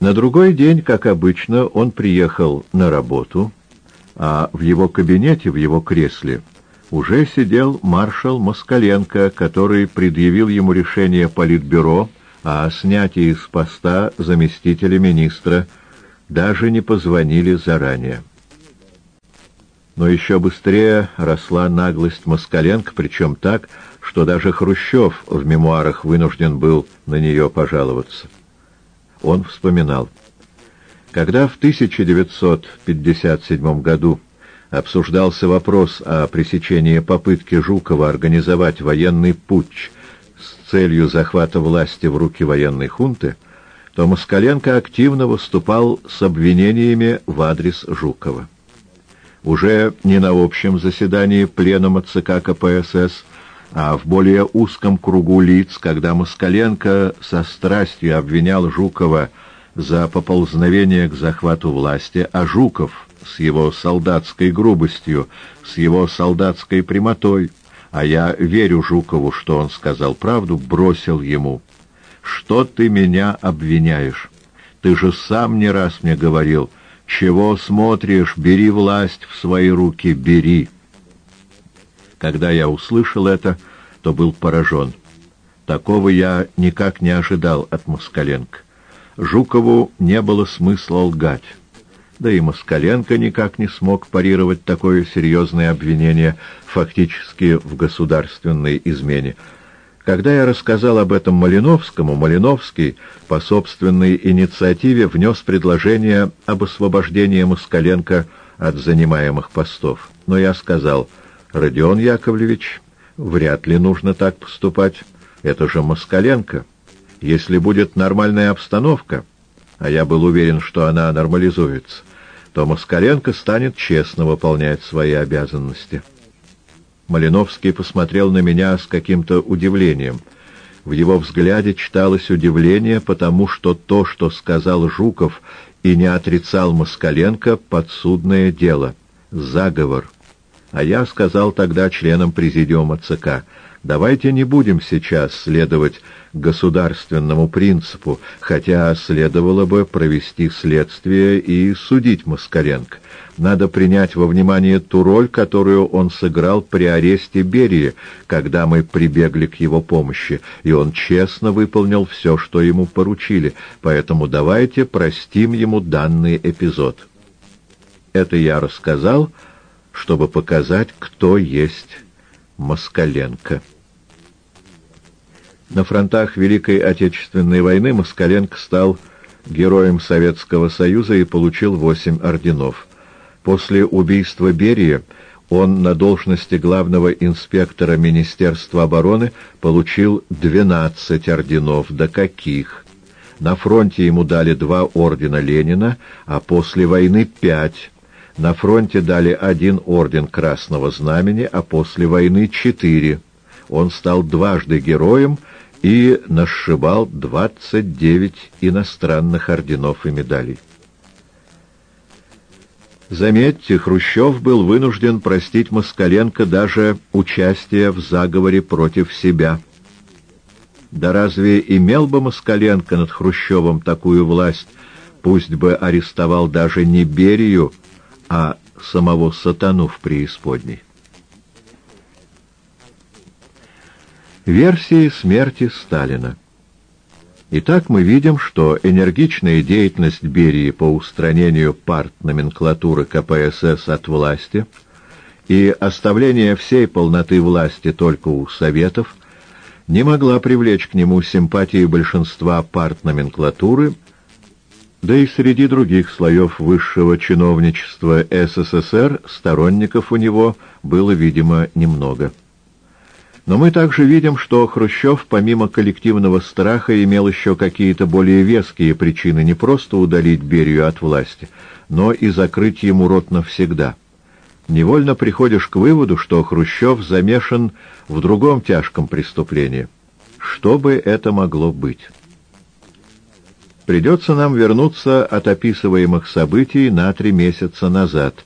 На другой день, как обычно, он приехал на работу, а в его кабинете, в его кресле, уже сидел маршал Москаленко, который предъявил ему решение Политбюро о снятии с поста заместителя министра, даже не позвонили заранее. Но еще быстрее росла наглость Москаленко, причем так, что даже Хрущев в мемуарах вынужден был на нее пожаловаться. Он вспоминал. Когда в 1957 году обсуждался вопрос о пресечении попытки Жукова организовать военный путч с целью захвата власти в руки военной хунты, то Москаленко активно выступал с обвинениями в адрес Жукова уже не на общем заседании Пленума ЦК КПСС, а в более узком кругу лиц, когда Москаленко со страстью обвинял Жукова за поползновение к захвату власти, а Жуков с его солдатской грубостью, с его солдатской прямотой, а я верю Жукову, что он сказал правду, бросил ему. «Что ты меня обвиняешь? Ты же сам не раз мне говорил, «Чего смотришь? Бери власть в свои руки, бери!» Когда я услышал это, то был поражен. Такого я никак не ожидал от Москаленко. Жукову не было смысла лгать. Да и Москаленко никак не смог парировать такое серьезное обвинение фактически в государственной измене. Когда я рассказал об этом Малиновскому, Малиновский по собственной инициативе внес предложение об освобождении Москаленко от занимаемых постов. Но я сказал, Родион Яковлевич, вряд ли нужно так поступать. Это же Москаленко. Если будет нормальная обстановка, а я был уверен, что она нормализуется, то Москаленко станет честно выполнять свои обязанности». Малиновский посмотрел на меня с каким-то удивлением. В его взгляде читалось удивление, потому что то, что сказал Жуков и не отрицал Москаленко, подсудное дело, заговор. А я сказал тогда членам президиума ЦК — Давайте не будем сейчас следовать государственному принципу, хотя следовало бы провести следствие и судить Москаленко. Надо принять во внимание ту роль, которую он сыграл при аресте Берии, когда мы прибегли к его помощи, и он честно выполнил все, что ему поручили, поэтому давайте простим ему данный эпизод. Это я рассказал, чтобы показать, кто есть Москаленко. На фронтах Великой Отечественной войны Москаленко стал героем Советского Союза и получил восемь орденов. После убийства Берии он на должности главного инспектора Министерства обороны получил 12 орденов. Да каких! На фронте ему дали два ордена Ленина, а после войны пять. На фронте дали один орден Красного Знамени, а после войны четыре. Он стал дважды героем и насшибал 29 иностранных орденов и медалей. Заметьте, Хрущев был вынужден простить Москаленко даже участие в заговоре против себя. Да разве имел бы Москаленко над Хрущевым такую власть, пусть бы арестовал даже не Берию, а самого сатану в преисподней? Версии смерти Сталина Итак, мы видим, что энергичная деятельность Берии по устранению партноменклатуры КПСС от власти и оставление всей полноты власти только у Советов не могла привлечь к нему симпатии большинства партноменклатуры, да и среди других слоев высшего чиновничества СССР сторонников у него было, видимо, немного. Но мы также видим, что Хрущев, помимо коллективного страха, имел еще какие-то более веские причины не просто удалить Берию от власти, но и закрыть ему рот навсегда. Невольно приходишь к выводу, что Хрущев замешан в другом тяжком преступлении. Что бы это могло быть? Придется нам вернуться от описываемых событий на три месяца назад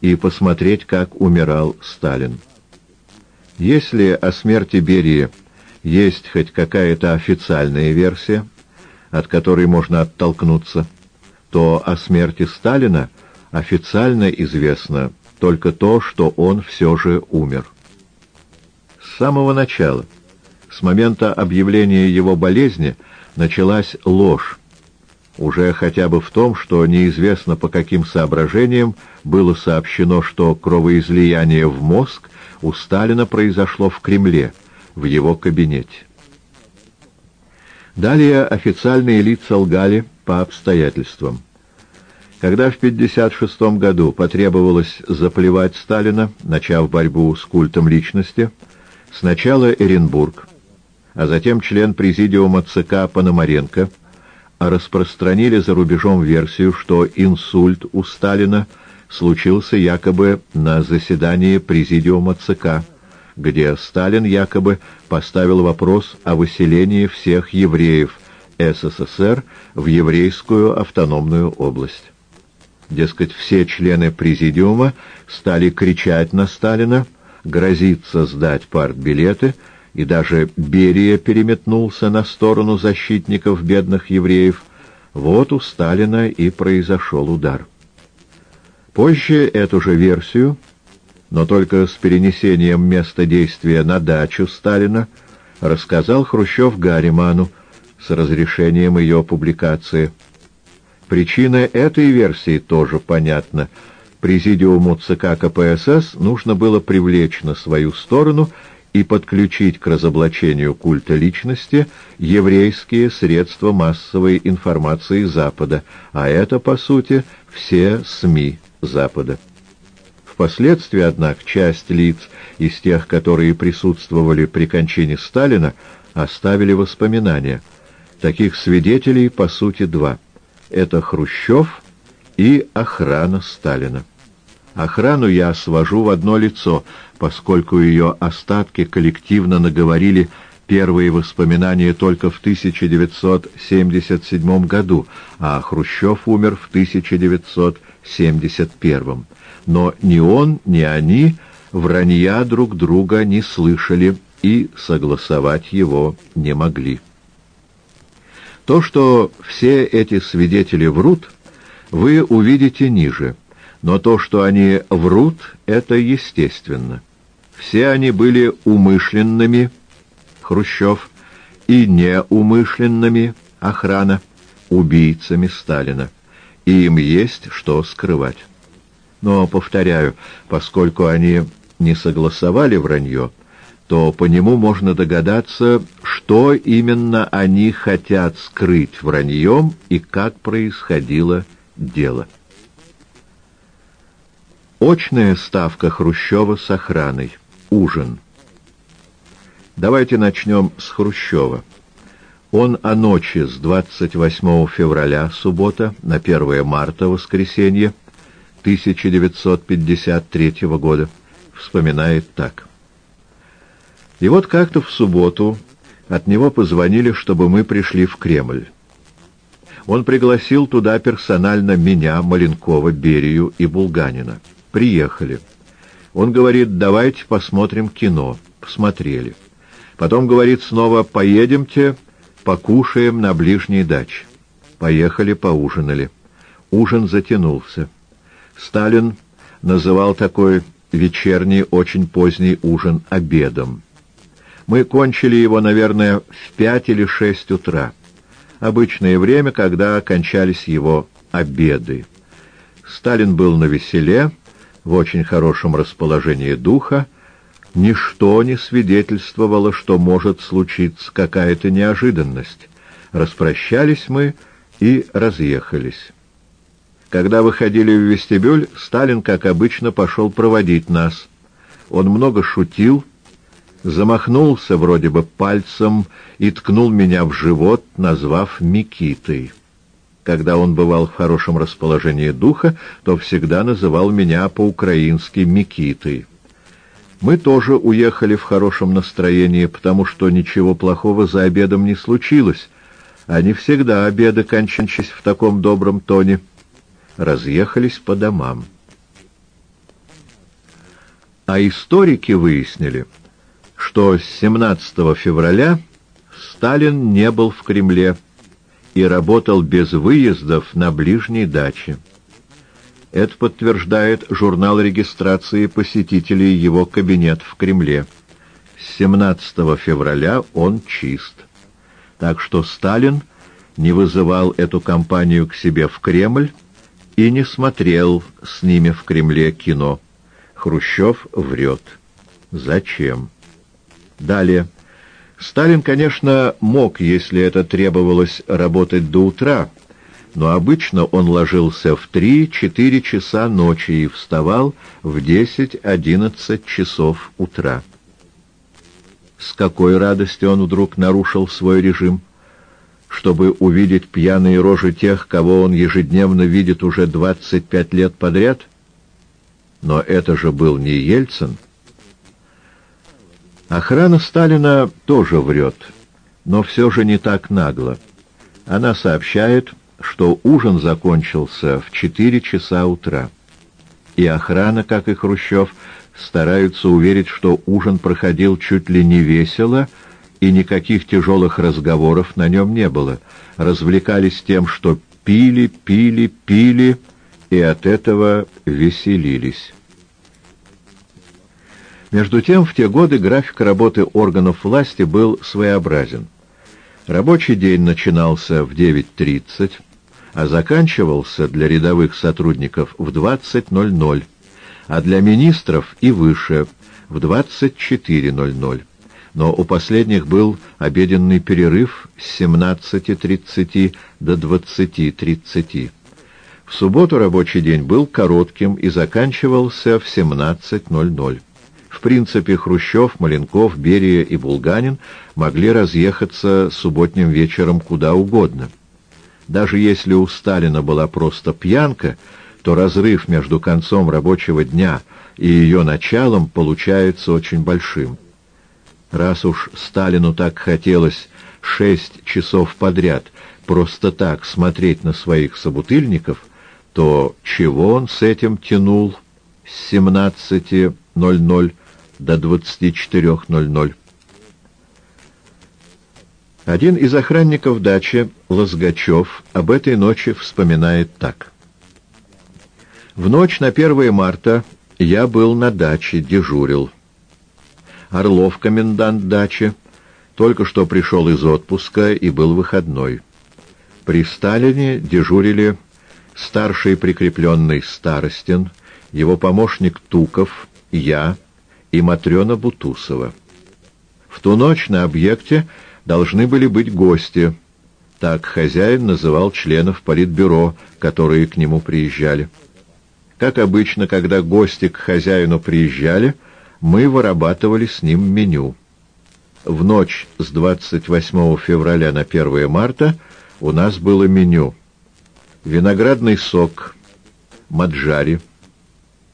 и посмотреть, как умирал Сталин. Если о смерти Берии есть хоть какая-то официальная версия, от которой можно оттолкнуться, то о смерти Сталина официально известно только то, что он все же умер. С самого начала, с момента объявления его болезни, началась ложь, уже хотя бы в том, что неизвестно по каким соображениям было сообщено, что кровоизлияние в мозг у Сталина произошло в Кремле, в его кабинете. Далее официальные лица лгали по обстоятельствам. Когда в 1956 году потребовалось заплевать Сталина, начав борьбу с культом личности, сначала Эренбург, а затем член президиума ЦК Пономаренко распространили за рубежом версию, что инсульт у Сталина случился якобы на заседании президиума ЦК, где Сталин якобы поставил вопрос о выселении всех евреев СССР в еврейскую автономную область. Дескать, все члены президиума стали кричать на Сталина, грозиться сдать партбилеты, и даже Берия переметнулся на сторону защитников бедных евреев. Вот у Сталина и произошел удар. Позже эту же версию, но только с перенесением места действия на дачу Сталина, рассказал Хрущев Гарриману с разрешением ее публикации – Причина этой версии тоже понятна. Президиуму ЦК КПСС нужно было привлечь на свою сторону и подключить к разоблачению культа личности еврейские средства массовой информации Запада, а это, по сути, все СМИ Запада. Впоследствии, однако, часть лиц из тех, которые присутствовали при кончине Сталина, оставили воспоминания. Таких свидетелей, по сути, два – это Хрущев и охрана Сталина. Охрану я свожу в одно лицо, поскольку ее остатки коллективно наговорили первые воспоминания только в 1977 году, а Хрущев умер в 1971. Но ни он, ни они вранья друг друга не слышали и согласовать его не могли. То, что все эти свидетели врут, вы увидите ниже, но то, что они врут, это естественно. Все они были умышленными, Хрущев, и неумышленными, охрана, убийцами Сталина, и им есть что скрывать. Но, повторяю, поскольку они не согласовали вранье, то по нему можно догадаться, что именно они хотят скрыть враньем и как происходило дело. Очная ставка Хрущева с охраной. Ужин. Давайте начнем с Хрущева. Он о ночи с 28 февраля, суббота, на 1 марта, воскресенье, 1953 года, вспоминает так. И вот как-то в субботу от него позвонили, чтобы мы пришли в Кремль. Он пригласил туда персонально меня, Маленкова, Берию и Булганина. Приехали. Он говорит, давайте посмотрим кино. Посмотрели. Потом говорит снова, поедемте, покушаем на ближней даче. Поехали, поужинали. Ужин затянулся. Сталин называл такой вечерний, очень поздний ужин обедом. Мы кончили его, наверное, в пять или шесть утра. Обычное время, когда кончались его обеды. Сталин был на веселе, в очень хорошем расположении духа. Ничто не свидетельствовало, что может случиться какая-то неожиданность. Распрощались мы и разъехались. Когда выходили в вестибюль, Сталин, как обычно, пошел проводить нас. Он много шутил, замахнулся вроде бы пальцем и ткнул меня в живот, назвав Микитой. Когда он бывал в хорошем расположении духа, то всегда называл меня по-украински Микитой. Мы тоже уехали в хорошем настроении, потому что ничего плохого за обедом не случилось, а не всегда обеды кончились в таком добром тоне. Разъехались по домам. А историки выяснили — что с 17 февраля Сталин не был в Кремле и работал без выездов на ближней даче. Это подтверждает журнал регистрации посетителей его кабинет в Кремле. С 17 февраля он чист. Так что Сталин не вызывал эту компанию к себе в Кремль и не смотрел с ними в Кремле кино. Хрущев врет. Зачем? Далее. Сталин, конечно, мог, если это требовалось, работать до утра, но обычно он ложился в 3-4 часа ночи и вставал в 10-11 часов утра. С какой радостью он вдруг нарушил свой режим, чтобы увидеть пьяные рожи тех, кого он ежедневно видит уже 25 лет подряд? Но это же был не Ельцин. Охрана Сталина тоже врет, но все же не так нагло. Она сообщает, что ужин закончился в 4 часа утра. И охрана, как и Хрущев, стараются уверить, что ужин проходил чуть ли не весело, и никаких тяжелых разговоров на нем не было. Развлекались тем, что пили, пили, пили, и от этого веселились. Между тем, в те годы график работы органов власти был своеобразен. Рабочий день начинался в 9.30, а заканчивался для рядовых сотрудников в 20.00, а для министров и выше в 24.00. Но у последних был обеденный перерыв с 17.30 до 20.30. В субботу рабочий день был коротким и заканчивался в 17.00. В принципе, Хрущев, Маленков, Берия и Булганин могли разъехаться субботним вечером куда угодно. Даже если у Сталина была просто пьянка, то разрыв между концом рабочего дня и ее началом получается очень большим. Раз уж Сталину так хотелось шесть часов подряд просто так смотреть на своих собутыльников, то чего он с этим тянул с 17.00 до 24.00. Один из охранников дачи, Лозгачев, об этой ночи вспоминает так. «В ночь на 1 марта я был на даче, дежурил. Орлов, комендант дачи, только что пришел из отпуска и был выходной. При Сталине дежурили старший прикрепленный Старостин, его помощник Туков, я, и Матрена Бутусова. В ту ночь на объекте должны были быть гости. Так хозяин называл членов политбюро, которые к нему приезжали. Как обычно, когда гости к хозяину приезжали, мы вырабатывали с ним меню. В ночь с 28 февраля на 1 марта у нас было меню. Виноградный сок, маджари,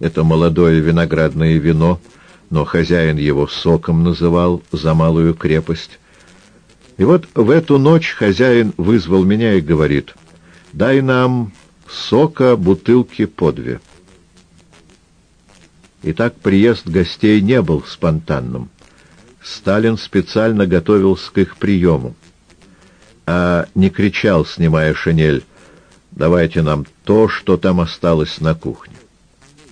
это молодое виноградное вино — но хозяин его соком называл за малую крепость. И вот в эту ночь хозяин вызвал меня и говорит, «Дай нам сока бутылки по две». Итак, приезд гостей не был спонтанным. Сталин специально готовился к их приему, а не кричал, снимая шинель, «Давайте нам то, что там осталось на кухне»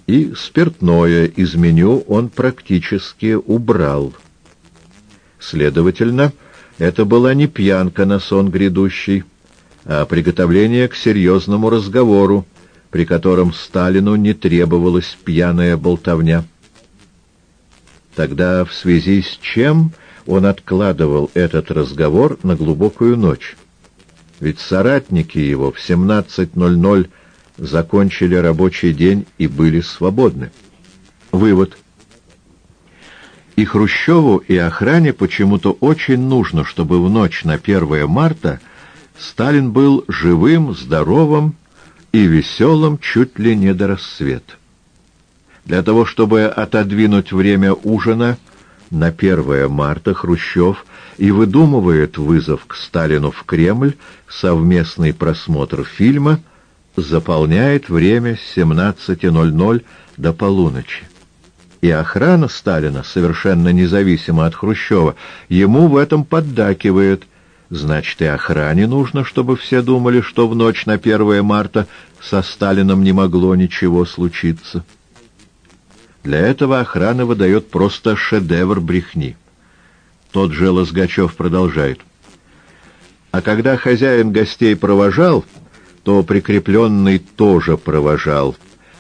и спиртное из меню он практически убрал. Следовательно, это была не пьянка на сон грядущий, а приготовление к серьезному разговору, при котором Сталину не требовалась пьяная болтовня. Тогда в связи с чем он откладывал этот разговор на глубокую ночь? Ведь соратники его в 17.00 закончили рабочий день и были свободны. Вывод. И Хрущеву, и охране почему-то очень нужно, чтобы в ночь на 1 марта Сталин был живым, здоровым и веселым чуть ли не до рассвета. Для того, чтобы отодвинуть время ужина на 1 марта, Хрущев и выдумывает вызов к Сталину в Кремль, совместный просмотр фильма — заполняет время с 17.00 до полуночи. И охрана Сталина, совершенно независимо от Хрущева, ему в этом поддакивает, Значит, и охране нужно, чтобы все думали, что в ночь на 1 марта со Сталином не могло ничего случиться. Для этого охрана выдает просто шедевр брехни. Тот же Лозгачев продолжает. А когда хозяин гостей провожал, то прикрепленный тоже провожал,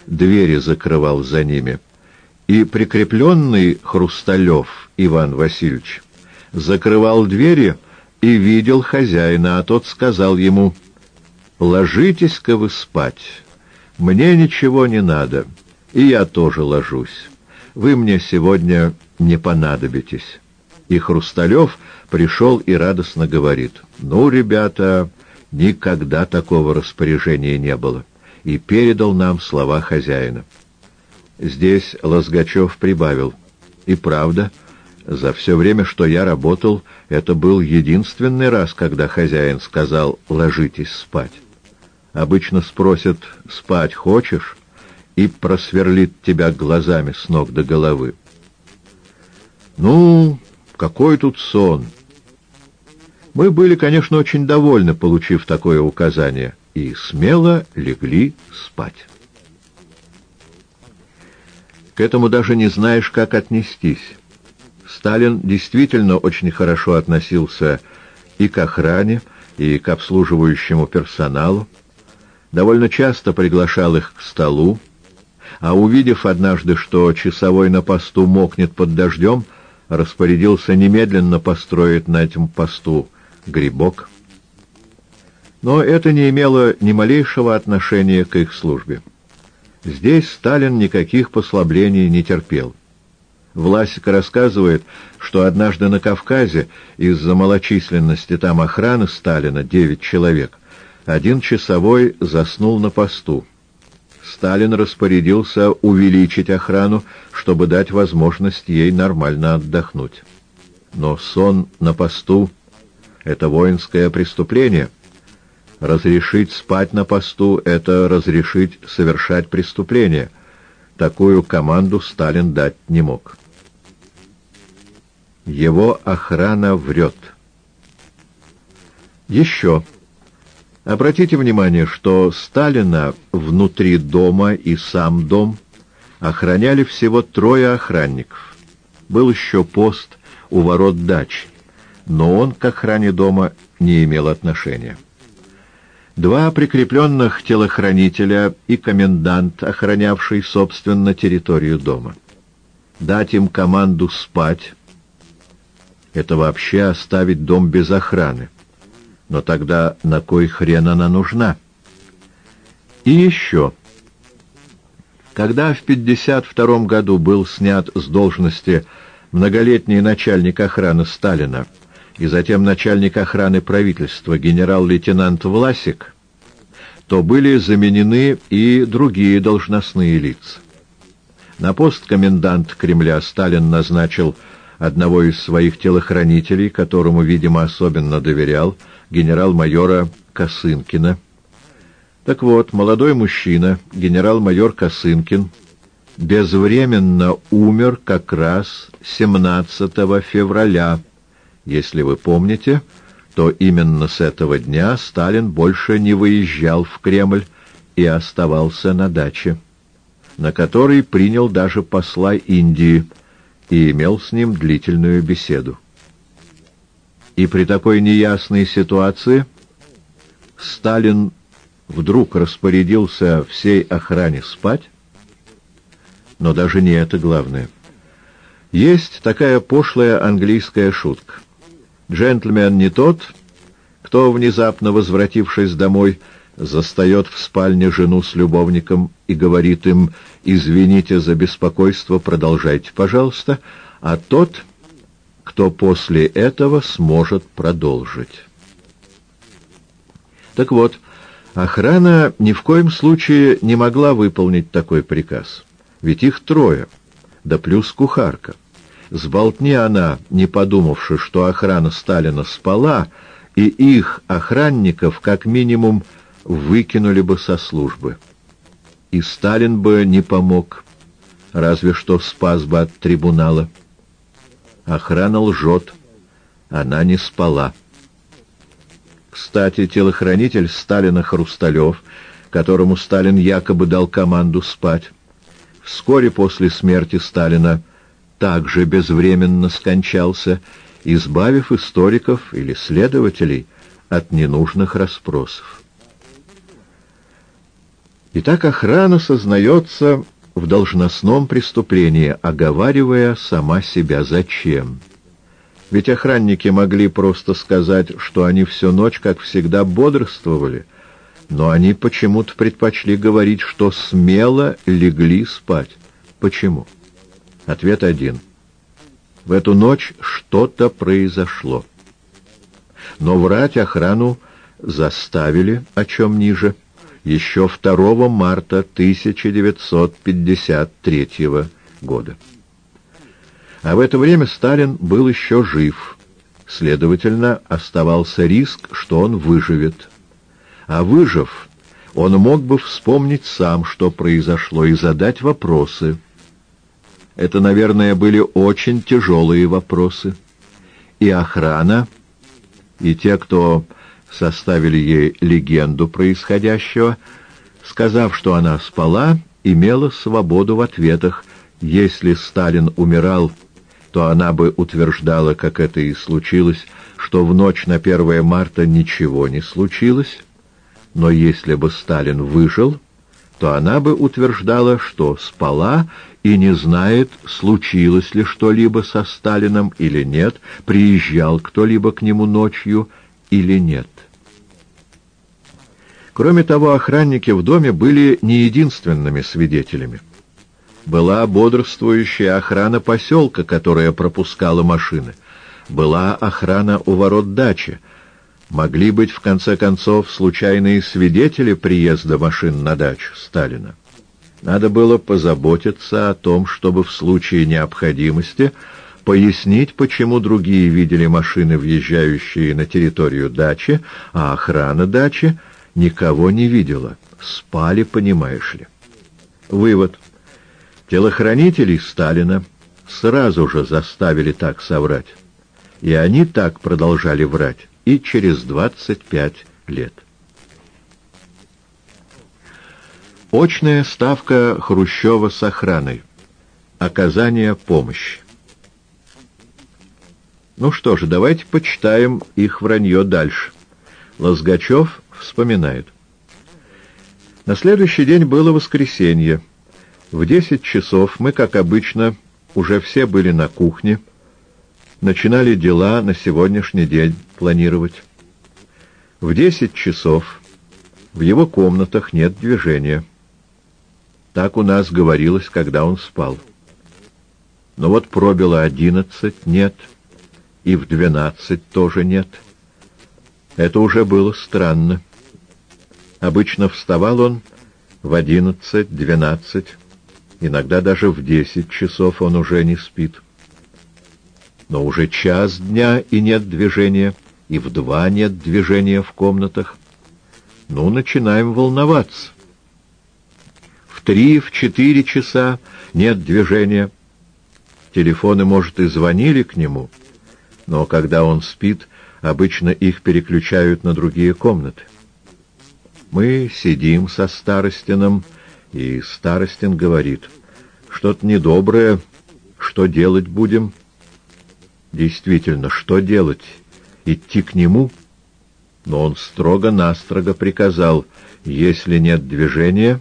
двери закрывал за ними. И прикрепленный Хрусталев Иван Васильевич закрывал двери и видел хозяина, а тот сказал ему, «Ложитесь-ка вы спать, мне ничего не надо, и я тоже ложусь. Вы мне сегодня не понадобитесь». И Хрусталев пришел и радостно говорит, «Ну, ребята, никогда такого распоряжения не было», и передал нам слова хозяина. Здесь Лозгачев прибавил, «И правда, — за все время, что я работал, это был единственный раз, когда хозяин сказал «ложитесь спать». Обычно спросят «спать хочешь?» и просверлит тебя глазами с ног до головы. Ну, какой тут сон! Мы были, конечно, очень довольны, получив такое указание, и смело легли спать. К этому даже не знаешь, как отнестись. Сталин действительно очень хорошо относился и к охране, и к обслуживающему персоналу, довольно часто приглашал их к столу, а увидев однажды, что часовой на посту мокнет под дождем, распорядился немедленно построить на этом посту грибок. Но это не имело ни малейшего отношения к их службе. Здесь Сталин никаких послаблений не терпел. Власика рассказывает, что однажды на Кавказе из-за малочисленности там охраны Сталина, девять человек, один часовой заснул на посту. Сталин распорядился увеличить охрану, чтобы дать возможность ей нормально отдохнуть. Но сон на посту — это воинское преступление. Разрешить спать на посту — это разрешить совершать преступление. Такую команду Сталин дать не мог. Его охрана врет. Еще. Обратите внимание, что Сталина внутри дома и сам дом охраняли всего трое охранников. Был еще пост у ворот дач, но он к охране дома не имел отношения. Два прикрепленных телохранителя и комендант, охранявший, собственно, территорию дома. Дать им команду спать это вообще оставить дом без охраны. Но тогда на кой хрен она нужна? И еще. Когда в 52 году был снят с должности многолетний начальник охраны Сталина и затем начальник охраны правительства генерал-лейтенант Власик, то были заменены и другие должностные лица. На пост комендант Кремля Сталин назначил одного из своих телохранителей, которому, видимо, особенно доверял, генерал-майора Косынкина. Так вот, молодой мужчина, генерал-майор Косынкин, безвременно умер как раз 17 февраля. Если вы помните, то именно с этого дня Сталин больше не выезжал в Кремль и оставался на даче, на которой принял даже посла Индии – и имел с ним длительную беседу. И при такой неясной ситуации Сталин вдруг распорядился всей охране спать, но даже не это главное. Есть такая пошлая английская шутка. Джентльмен не тот, кто, внезапно возвратившись домой, застает в спальне жену с любовником и говорит им «Извините за беспокойство, продолжайте, пожалуйста», а тот, кто после этого сможет продолжить. Так вот, охрана ни в коем случае не могла выполнить такой приказ, ведь их трое, да плюс кухарка. Сболтни она, не подумавши, что охрана Сталина спала, и их охранников как минимум выкинули бы со службы. И Сталин бы не помог, разве что спас бы от трибунала. Охрана лжет, она не спала. Кстати, телохранитель Сталина Хрусталев, которому Сталин якобы дал команду спать, вскоре после смерти Сталина также безвременно скончался, избавив историков или следователей от ненужных расспросов. Итак, охрана сознается в должностном преступлении, оговаривая сама себя зачем. Ведь охранники могли просто сказать, что они всю ночь, как всегда, бодрствовали, но они почему-то предпочли говорить, что смело легли спать. Почему? Ответ один. В эту ночь что-то произошло. Но врать охрану заставили, о чем ниже, еще 2 марта 1953 года. А в это время Сталин был еще жив. Следовательно, оставался риск, что он выживет. А выжив, он мог бы вспомнить сам, что произошло, и задать вопросы. Это, наверное, были очень тяжелые вопросы. И охрана, и те, кто составили ей легенду происходящего, сказав, что она спала, имела свободу в ответах. Если Сталин умирал то она бы утверждала, как это и случилось, что в ночь на 1 марта ничего не случилось, но если бы Сталин выжил, то она бы утверждала, что спала и не знает, случилось ли что-либо со Сталином или нет, приезжал кто-либо к нему ночью или нет. Кроме того, охранники в доме были не единственными свидетелями была бодрствующая охрана поселка, которая пропускала машины. Была охрана у ворот дачи. Могли быть, в конце концов, случайные свидетели приезда машин на дачу Сталина. Надо было позаботиться о том, чтобы в случае необходимости пояснить, почему другие видели машины, въезжающие на территорию дачи, а охрана дачи никого не видела. Спали, понимаешь ли. Вывод. Телохранителей Сталина сразу же заставили так соврать. И они так продолжали врать и через 25 лет. Очная ставка Хрущева с охраной. Оказание помощи. Ну что же, давайте почитаем их вранье дальше. Лозгачев вспоминает. На следующий день было воскресенье. В десять часов мы, как обычно, уже все были на кухне, начинали дела на сегодняшний день планировать. В десять часов в его комнатах нет движения. Так у нас говорилось, когда он спал. Но вот пробило одиннадцать — нет, и в двенадцать тоже нет. Это уже было странно. Обычно вставал он в одиннадцать, двенадцать, Иногда даже в десять часов он уже не спит. Но уже час дня и нет движения, и в два нет движения в комнатах. Ну, начинаем волноваться. Три, в четыре часа нет движения. Телефоны, может, и звонили к нему, но когда он спит, обычно их переключают на другие комнаты. Мы сидим со Старостином, и Старостин говорит, что-то недоброе, что делать будем? Действительно, что делать? Идти к нему? Но он строго-настрого приказал, если нет движения,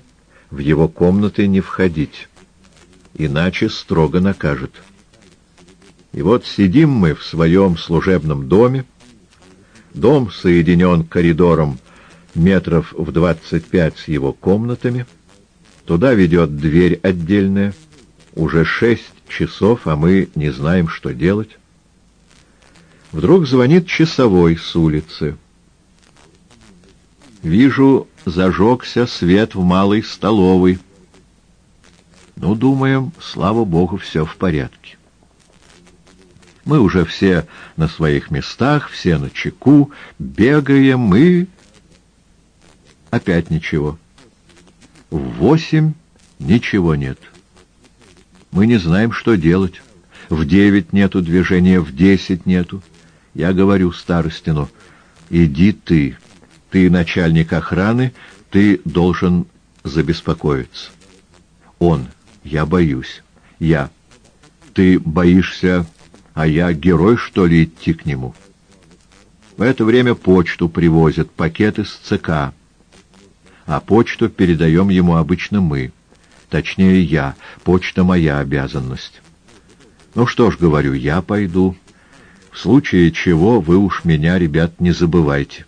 в его комнаты не входить, иначе строго накажет. И вот сидим мы в своем служебном доме, дом соединен коридором метров в двадцать пять с его комнатами, Туда ведет дверь отдельная. Уже шесть часов, а мы не знаем, что делать. Вдруг звонит часовой с улицы. Вижу, зажегся свет в малой столовой. Ну, думаем, слава богу, все в порядке. Мы уже все на своих местах, все на чеку, бегаем и... Опять ничего. В восемь ничего нет. Мы не знаем, что делать. В девять нету движения, в десять нету. Я говорю Старостину, Иди ты. Ты начальник охраны, ты должен забеспокоиться. Он. Я боюсь. Я. Ты боишься, а я герой, что ли, идти к нему? В это время почту привозят, пакеты с ЦК. А почту передаем ему обычно мы. Точнее, я. Почта моя обязанность. Ну что ж, говорю, я пойду. В случае чего вы уж меня, ребят, не забывайте.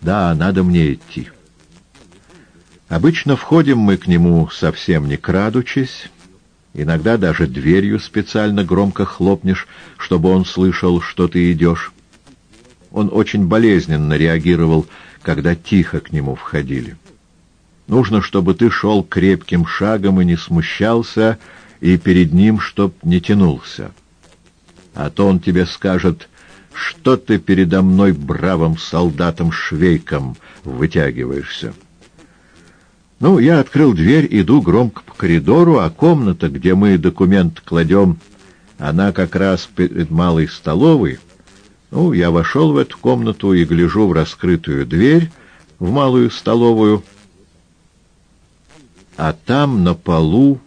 Да, надо мне идти. Обычно входим мы к нему совсем не крадучись, иногда даже дверью специально громко хлопнешь, чтобы он слышал, что ты идешь. Он очень болезненно реагировал, когда тихо к нему входили. Нужно, чтобы ты шел крепким шагом и не смущался, и перед ним чтоб не тянулся. А то он тебе скажет, что ты передо мной бравым солдатом-швейком вытягиваешься. Ну, я открыл дверь, иду громко по коридору, а комната, где мы документ кладем, она как раз перед малой столовой. Ну, я вошел в эту комнату и гляжу в раскрытую дверь в малую столовую, а там на полу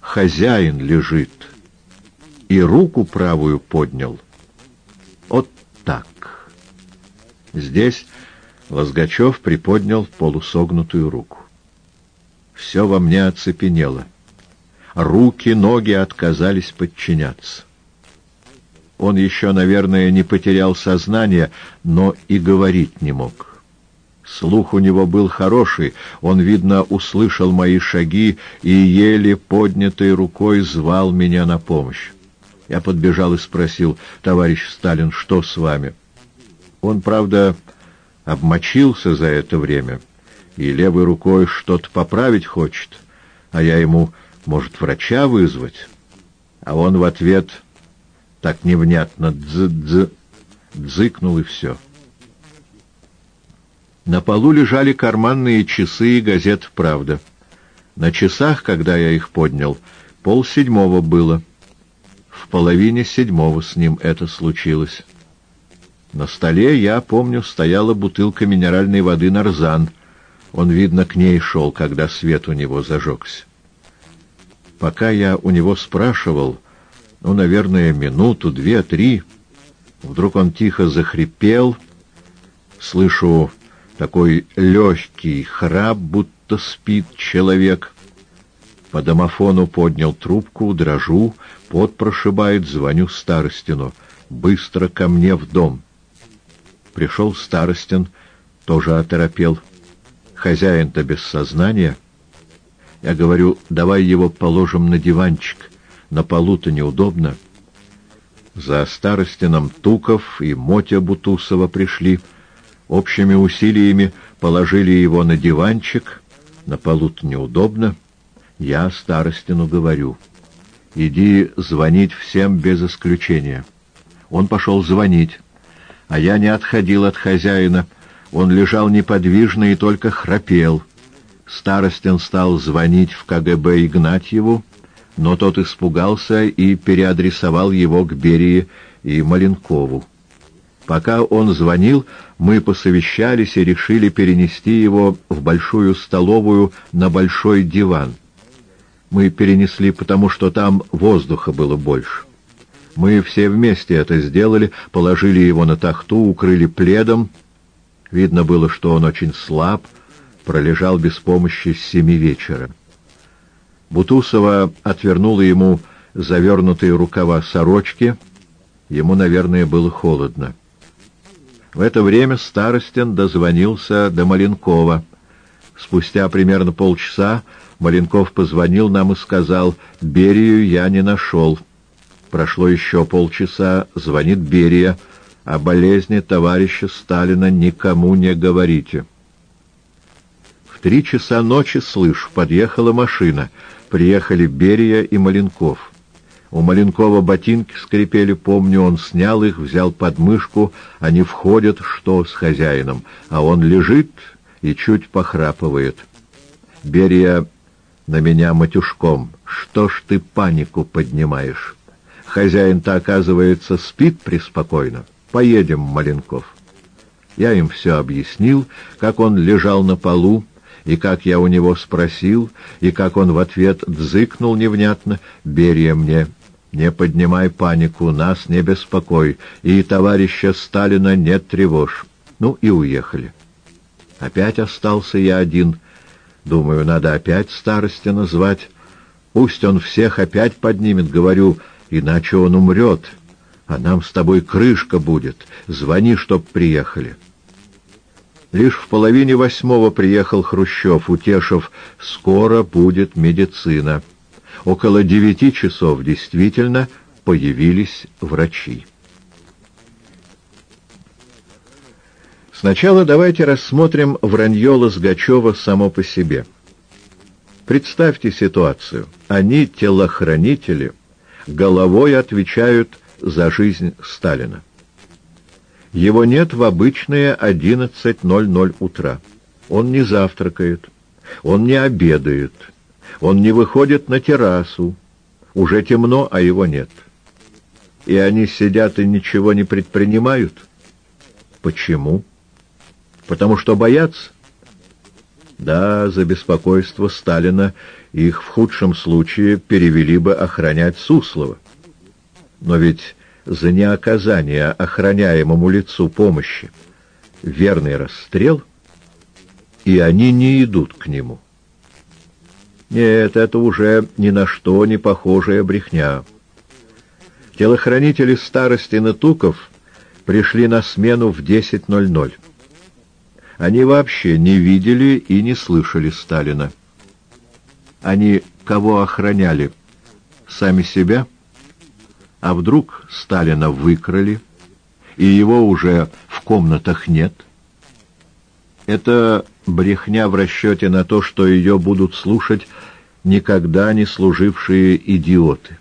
хозяин лежит и руку правую поднял. Вот так. Здесь Лозгачев приподнял полусогнутую руку. Все во мне оцепенело. Руки, ноги отказались подчиняться. Он еще, наверное, не потерял сознание, но и говорить не мог. Слух у него был хороший, он, видно, услышал мои шаги и еле поднятой рукой звал меня на помощь. Я подбежал и спросил, товарищ Сталин, что с вами? Он, правда, обмочился за это время — и левой рукой что-то поправить хочет, а я ему, может, врача вызвать? А он в ответ так невнятно дз-дз, дзыкнул и все. На полу лежали карманные часы и газета «Правда». На часах, когда я их поднял, пол седьмого было. Половине седьмого с ним это случилось. На столе, я помню, стояла бутылка минеральной воды «Нарзан», он, видно, к ней шел, когда свет у него зажегся. Пока я у него спрашивал, ну, наверное, минуту, две, три, вдруг он тихо захрипел, слышу такой легкий храп, будто спит человек. По домофону поднял трубку, дрожу, пот прошибает, звоню Старостину. Быстро ко мне в дом. Пришел Старостин, тоже оторопел. Хозяин-то без сознания. Я говорю, давай его положим на диванчик. На полу-то неудобно. За Старостином Туков и Мотя Бутусова пришли. Общими усилиями положили его на диванчик. На полу-то неудобно. Я Старостину говорю. Иди звонить всем без исключения. Он пошел звонить, а я не отходил от хозяина, — он лежал неподвижно и только храпел. Старостин стал звонить в КГБ Игнатьеву, но тот испугался и переадресовал его к Берии и Маленкову. Пока он звонил, мы посовещались и решили перенести его в большую столовую на большой диван. Мы перенесли, потому что там воздуха было больше. Мы все вместе это сделали, положили его на тахту, укрыли пледом, Видно было, что он очень слаб, пролежал без помощи с семи вечера. Бутусова отвернула ему завернутые рукава сорочки. Ему, наверное, было холодно. В это время Старостин дозвонился до Маленкова. Спустя примерно полчаса Маленков позвонил нам и сказал, «Берию я не нашел». Прошло еще полчаса, звонит Берия — о болезни товарища Сталина никому не говорите. В три часа ночи, слышу, подъехала машина. Приехали Берия и Маленков. У Маленкова ботинки скрипели, помню, он снял их, взял под мышку, они входят, что с хозяином, а он лежит и чуть похрапывает. Берия на меня матюшком. Что ж ты панику поднимаешь? Хозяин-то, оказывается, спит преспокойно. Поедем, Маленков. Я им все объяснил, как он лежал на полу, и как я у него спросил, и как он в ответ дзыкнул невнятно, «Берия мне, не поднимай панику, нас не беспокой, и товарища Сталина не тревожь». Ну и уехали. Опять остался я один. Думаю, надо опять старости назвать. Пусть он всех опять поднимет, говорю, иначе он умрет, а нам с тобой крышка будет. Звони, чтоб приехали. Лишь в половине восьмого приехал Хрущев, утешив «Скоро будет медицина». Около девяти часов действительно появились врачи. Сначала давайте рассмотрим вранье Лозгачева само по себе. Представьте ситуацию. Они, телохранители, головой отвечают за жизнь Сталина. Его нет в обычные 11.00 утра. Он не завтракает, он не обедает, он не выходит на террасу. Уже темно, а его нет. И они сидят и ничего не предпринимают. Почему? Потому что боятся. Да, за беспокойство Сталина их в худшем случае перевели бы охранять Суслова. Но ведь за неоказание охраняемому лицу помощи верный расстрел, и они не идут к нему. Нет, это уже ни на что не похожая брехня. Телохранители старости Натуков пришли на смену в 10.00. Они вообще не видели и не слышали Сталина. Они кого охраняли? Сами себя? — а вдруг Сталина выкрали, и его уже в комнатах нет? Это брехня в расчете на то, что ее будут слушать никогда не служившие идиоты.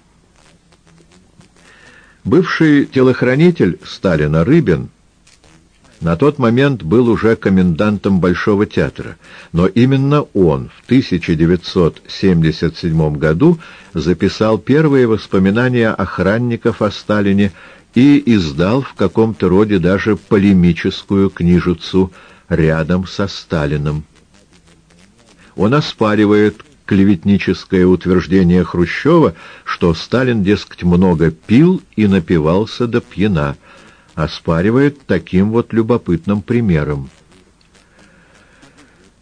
Бывший телохранитель Сталина Рыбин на тот момент был уже комендантом Большого театра, но именно он в 1977 году записал первые воспоминания охранников о Сталине и издал в каком-то роде даже полемическую книжицу рядом со Сталином. Он оспаривает клеветническое утверждение Хрущева, что Сталин, дескать, много пил и напивался до пьяна – оспаривает таким вот любопытным примером.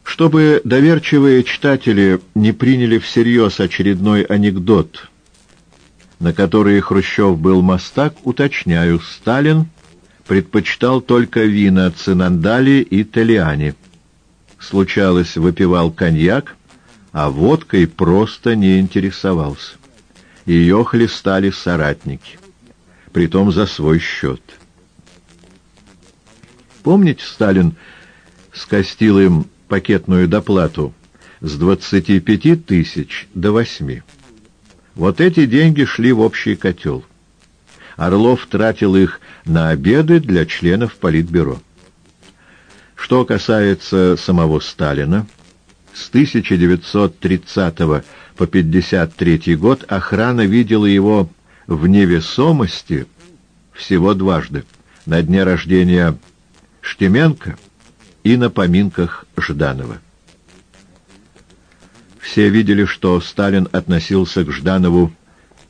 Чтобы доверчивые читатели не приняли всерьез очередной анекдот, на который Хрущев был мастак, уточняю, Сталин предпочитал только вина Цинандали и Толиани. Случалось, выпивал коньяк, а водкой просто не интересовался. Ее хлестали соратники, притом за свой счет. Помните, Сталин скостил им пакетную доплату с 25 тысяч до 8? Вот эти деньги шли в общий котел. Орлов тратил их на обеды для членов Политбюро. Что касается самого Сталина, с 1930 по 1953 год охрана видела его в невесомости всего дважды. На дне рождения Штеменко и на поминках Жданова. Все видели, что Сталин относился к Жданову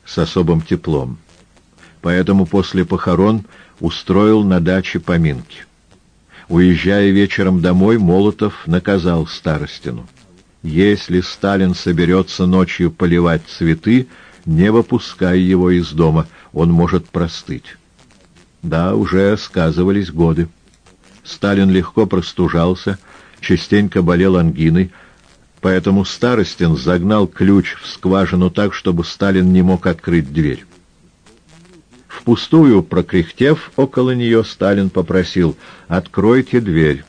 с особым теплом. Поэтому после похорон устроил на даче поминки. Уезжая вечером домой, Молотов наказал Старостину. «Если Сталин соберется ночью поливать цветы, не выпускай его из дома, он может простыть». Да, уже сказывались годы. Сталин легко простужался, частенько болел ангиной, поэтому Старостин загнал ключ в скважину так, чтобы Сталин не мог открыть дверь. Впустую прокряхтев около нее, Сталин попросил «Откройте дверь».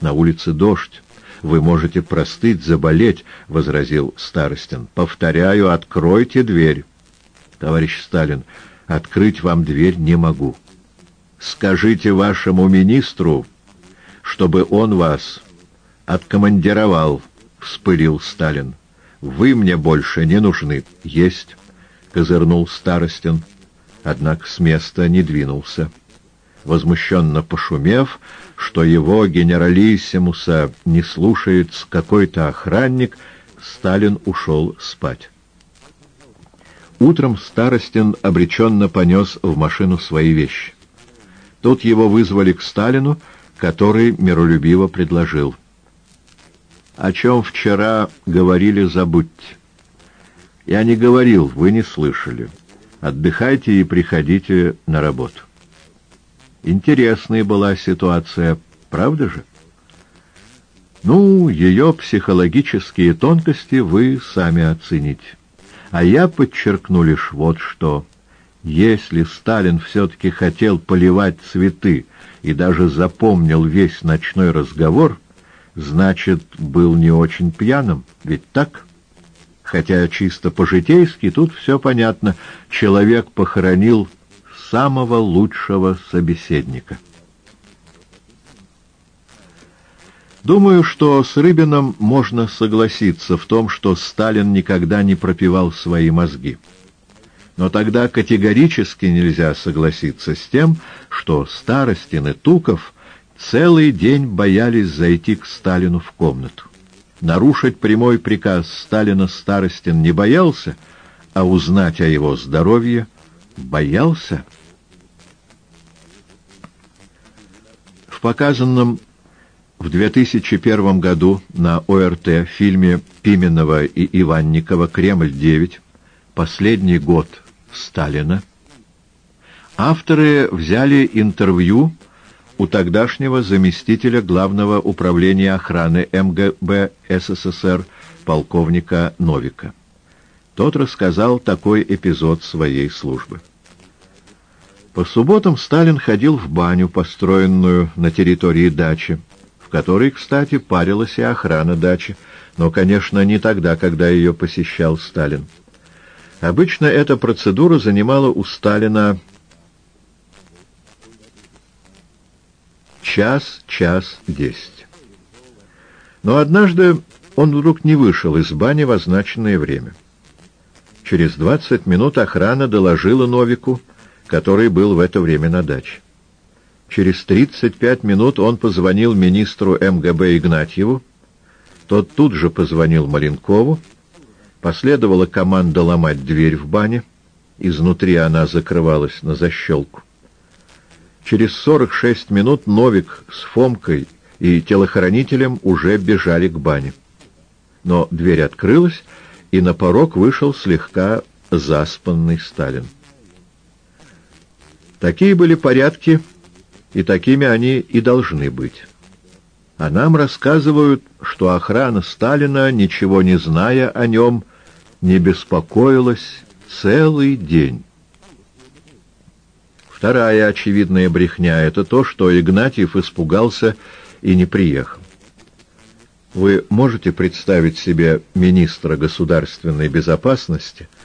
«На улице дождь. Вы можете простыть, заболеть», — возразил Старостин. «Повторяю, откройте дверь». «Товарищ Сталин, открыть вам дверь не могу». Скажите вашему министру, чтобы он вас откомандировал, — вспылил Сталин. Вы мне больше не нужны. Есть, — козырнул Старостин, однако с места не двинулся. возмущенно пошумев, что его генералиссимуса не слушает какой-то охранник, Сталин ушел спать. Утром Старостин обреченно понес в машину свои вещи. Тут его вызвали к Сталину, который миролюбиво предложил. «О чем вчера говорили, забудьте». «Я не говорил, вы не слышали. Отдыхайте и приходите на работу». Интересная была ситуация, правда же? Ну, ее психологические тонкости вы сами оцените. А я подчеркну лишь вот что. Если Сталин все-таки хотел поливать цветы и даже запомнил весь ночной разговор, значит, был не очень пьяным, ведь так? Хотя чисто по-житейски тут все понятно. Человек похоронил самого лучшего собеседника. Думаю, что с Рыбином можно согласиться в том, что Сталин никогда не пропивал свои мозги. Но тогда категорически нельзя согласиться с тем, что Старостин и Туков целый день боялись зайти к Сталину в комнату. Нарушить прямой приказ Сталина Старостин не боялся, а узнать о его здоровье боялся. В показанном в 2001 году на ОРТ фильме Пименова и Иванникова «Кремль-9. Последний год Сталина» авторы взяли интервью у тогдашнего заместителя Главного управления охраны МГБ СССР полковника Новика. Тот рассказал такой эпизод своей службы. По субботам Сталин ходил в баню, построенную на территории дачи, в которой, кстати, парилась и охрана дачи, но, конечно, не тогда, когда ее посещал Сталин. Обычно эта процедура занимала у Сталина час, час десять. Но однажды он вдруг не вышел из бани в означенное время. Через двадцать минут охрана доложила Новику, который был в это время на даче. Через 35 минут он позвонил министру МГБ Игнатьеву, тот тут же позвонил Маленкову, последовала команда ломать дверь в бане, изнутри она закрывалась на защелку. Через 46 минут Новик с Фомкой и телохранителем уже бежали к бане. Но дверь открылась, и на порог вышел слегка заспанный Сталин. Такие были порядки, и такими они и должны быть. А нам рассказывают, что охрана Сталина, ничего не зная о нем, не беспокоилась целый день. Вторая очевидная брехня — это то, что Игнатьев испугался и не приехал. Вы можете представить себе министра государственной безопасности —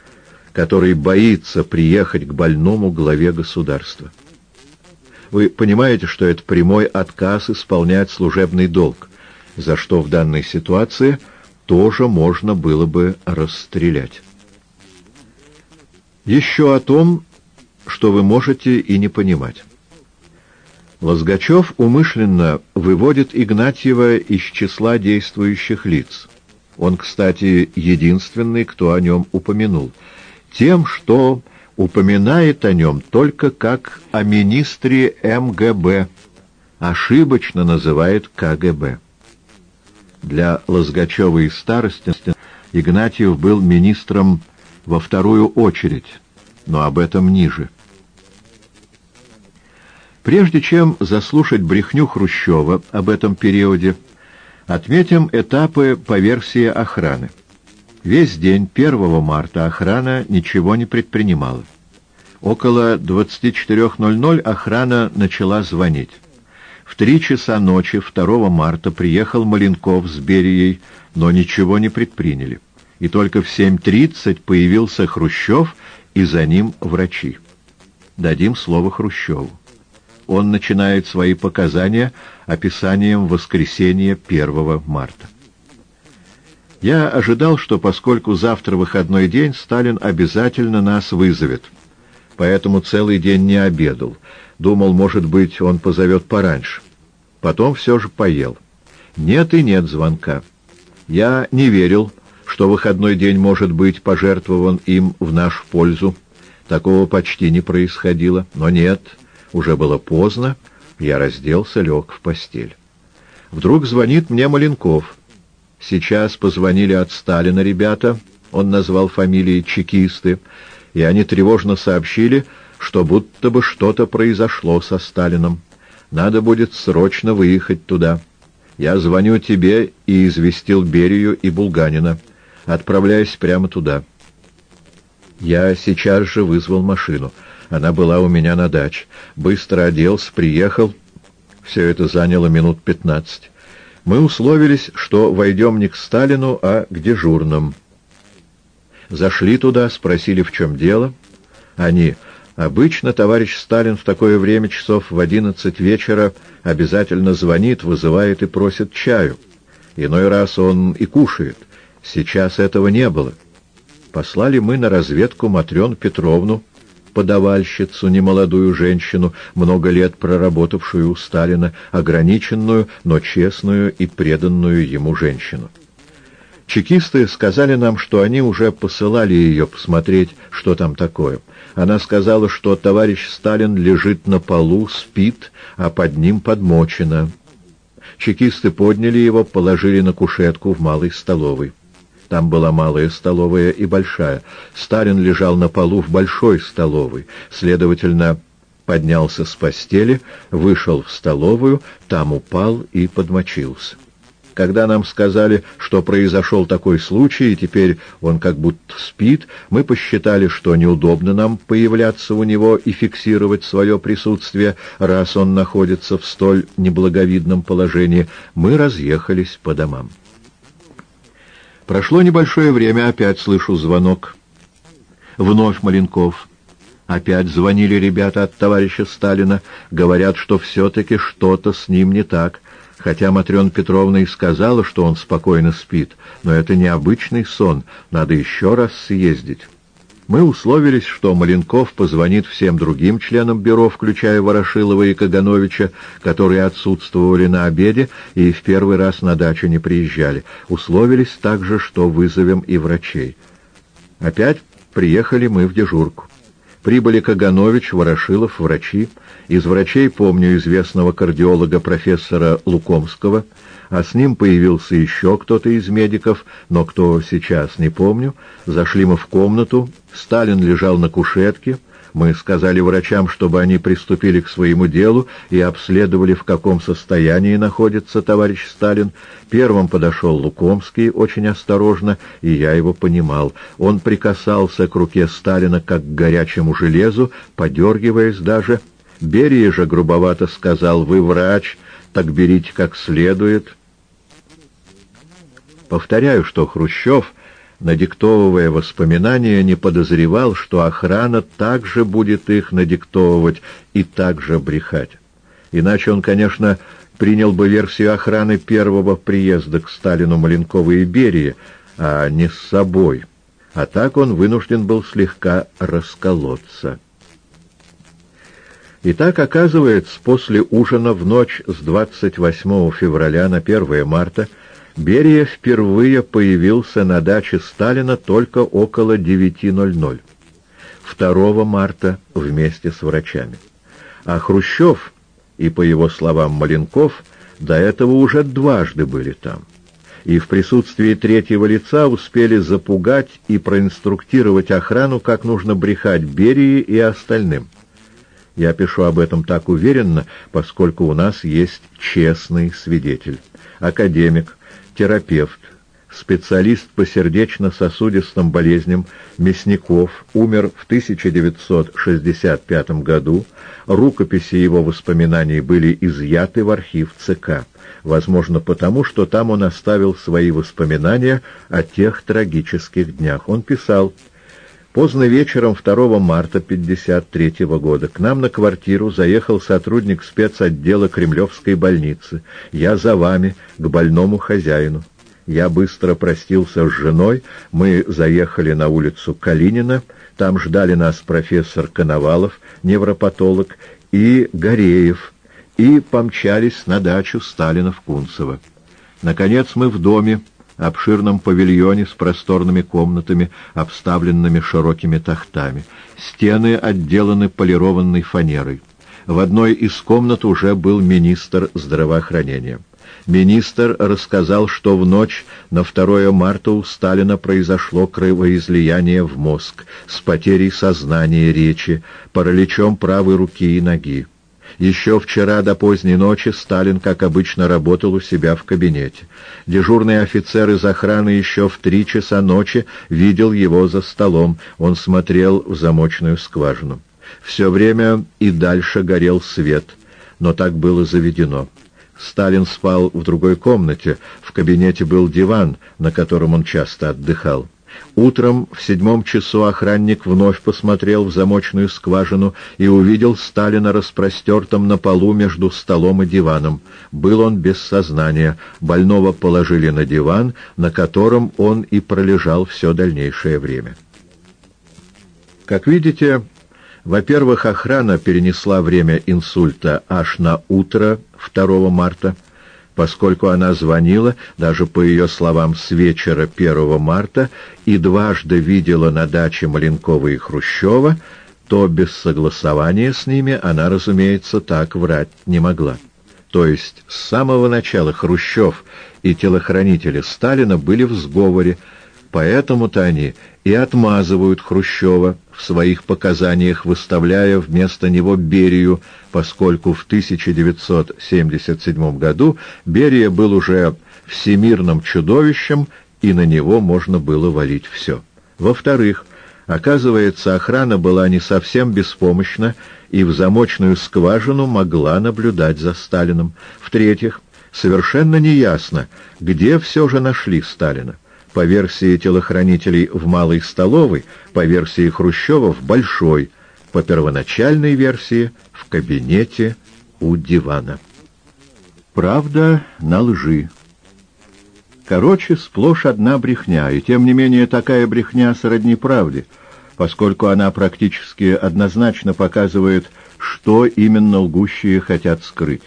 который боится приехать к больному главе государства. Вы понимаете, что это прямой отказ исполнять служебный долг, за что в данной ситуации тоже можно было бы расстрелять. Еще о том, что вы можете и не понимать. Лозгачев умышленно выводит Игнатьева из числа действующих лиц. Он, кстати, единственный, кто о нем упомянул — тем, что упоминает о нем только как о министре МГБ, ошибочно называет КГБ. Для Лозгачева и старости Игнатьев был министром во вторую очередь, но об этом ниже. Прежде чем заслушать брехню Хрущева об этом периоде, отметим этапы по версии охраны. Весь день 1 марта охрана ничего не предпринимала. Около 24.00 охрана начала звонить. В три часа ночи 2 марта приехал Маленков с Берией, но ничего не предприняли. И только в 7.30 появился Хрущев и за ним врачи. Дадим слово Хрущеву. Он начинает свои показания описанием воскресенья 1 марта. Я ожидал, что поскольку завтра выходной день, Сталин обязательно нас вызовет. поэтому целый день не обедал. Думал, может быть, он позовет пораньше. Потом все же поел. Нет и нет звонка. Я не верил, что выходной день может быть пожертвован им в нашу пользу. Такого почти не происходило. Но нет, уже было поздно, я разделся, лег в постель. Вдруг звонит мне Маленков. Сейчас позвонили от Сталина ребята, он назвал фамилии чекисты, и они тревожно сообщили, что будто бы что-то произошло со Сталином. Надо будет срочно выехать туда. Я звоню тебе и известил Берию и Булганина. Отправляюсь прямо туда. Я сейчас же вызвал машину. Она была у меня на даче. Быстро оделся, приехал. Все это заняло минут пятнадцать. Мы условились, что войдем не к Сталину, а к дежурным. Зашли туда, спросили, в чем дело. Они... Обычно товарищ Сталин в такое время часов в одиннадцать вечера обязательно звонит, вызывает и просит чаю. Иной раз он и кушает. Сейчас этого не было. Послали мы на разведку Матрёну Петровну, подавальщицу, немолодую женщину, много лет проработавшую у Сталина, ограниченную, но честную и преданную ему женщину. Чекисты сказали нам, что они уже посылали ее посмотреть, что там такое. Она сказала, что товарищ Сталин лежит на полу, спит, а под ним подмочено. Чекисты подняли его, положили на кушетку в малой столовой. Там была малая столовая и большая. Сталин лежал на полу в большой столовой. Следовательно, поднялся с постели, вышел в столовую, там упал и подмочился. Когда нам сказали, что произошел такой случай, и теперь он как будто спит, мы посчитали, что неудобно нам появляться у него и фиксировать свое присутствие, раз он находится в столь неблаговидном положении. Мы разъехались по домам. Прошло небольшое время, опять слышу звонок. Вновь Маленков. Опять звонили ребята от товарища Сталина, говорят, что все-таки что-то с ним не так — Хотя Матрена Петровна и сказала, что он спокойно спит, но это необычный сон, надо еще раз съездить. Мы условились, что Маленков позвонит всем другим членам бюро, включая Ворошилова и Кагановича, которые отсутствовали на обеде и в первый раз на дачу не приезжали. Условились также, что вызовем и врачей. Опять приехали мы в дежурку. Прибыли Каганович, Ворошилов, врачи. Из врачей помню известного кардиолога профессора Лукомского, а с ним появился еще кто-то из медиков, но кто сейчас не помню. Зашли мы в комнату, Сталин лежал на кушетке, мы сказали врачам, чтобы они приступили к своему делу и обследовали, в каком состоянии находится товарищ Сталин. Первым подошел Лукомский очень осторожно, и я его понимал. Он прикасался к руке Сталина как к горячему железу, подергиваясь даже. Берия же грубовато сказал, «Вы врач, так берите как следует». Повторяю, что Хрущев надиктовывая воспоминания, не подозревал, что охрана также будет их надиктовывать и также брехать. Иначе он, конечно, принял бы версию охраны первого приезда к Сталину Маленкова и Берии, а не с собой. А так он вынужден был слегка расколоться. Итак, оказывается, после ужина в ночь с 28 февраля на 1 марта Берия впервые появился на даче Сталина только около 9.00. 2 марта вместе с врачами. А Хрущев и, по его словам, Маленков до этого уже дважды были там. И в присутствии третьего лица успели запугать и проинструктировать охрану, как нужно брехать Берии и остальным. Я пишу об этом так уверенно, поскольку у нас есть честный свидетель. Академик, терапевт, специалист по сердечно-сосудистым болезням Мясников, умер в 1965 году. Рукописи его воспоминаний были изъяты в архив ЦК. Возможно, потому, что там он оставил свои воспоминания о тех трагических днях. Он писал Поздно вечером 2 марта 1953 года к нам на квартиру заехал сотрудник спецотдела Кремлевской больницы. Я за вами, к больному хозяину. Я быстро простился с женой, мы заехали на улицу Калинина, там ждали нас профессор Коновалов, невропатолог, и Гореев, и помчались на дачу Сталина в Кунцево. Наконец мы в доме, обширном павильоне с просторными комнатами, обставленными широкими тахтами. Стены отделаны полированной фанерой. В одной из комнат уже был министр здравоохранения. Министр рассказал, что в ночь на 2 марта у Сталина произошло кровоизлияние в мозг с потерей сознания речи, параличом правой руки и ноги. Еще вчера до поздней ночи Сталин, как обычно, работал у себя в кабинете. Дежурный офицер из охраны еще в три часа ночи видел его за столом. Он смотрел в замочную скважину. Все время и дальше горел свет, но так было заведено. Сталин спал в другой комнате, в кабинете был диван, на котором он часто отдыхал. Утром в седьмом часу охранник вновь посмотрел в замочную скважину и увидел Сталина распростертым на полу между столом и диваном. Был он без сознания. Больного положили на диван, на котором он и пролежал все дальнейшее время. Как видите, во-первых, охрана перенесла время инсульта аж на утро 2 марта, поскольку она звонила, даже по ее словам, с вечера 1 марта и дважды видела на даче Маленкова и Хрущева, то без согласования с ними она, разумеется, так врать не могла. То есть с самого начала Хрущев и телохранители Сталина были в сговоре, поэтому-то они и отмазывают Хрущева, в своих показаниях выставляя вместо него Берию, поскольку в 1977 году Берия был уже всемирным чудовищем, и на него можно было валить все. Во-вторых, оказывается, охрана была не совсем беспомощна и в замочную скважину могла наблюдать за Сталином. В-третьих, совершенно неясно, где все же нашли Сталина по версии телохранителей в малой столовой, по версии Хрущева в большой, по первоначальной версии в кабинете у дивана. Правда на лжи. Короче, сплошь одна брехня, и тем не менее такая брехня сродни правде, поскольку она практически однозначно показывает, что именно лгущие хотят скрыть.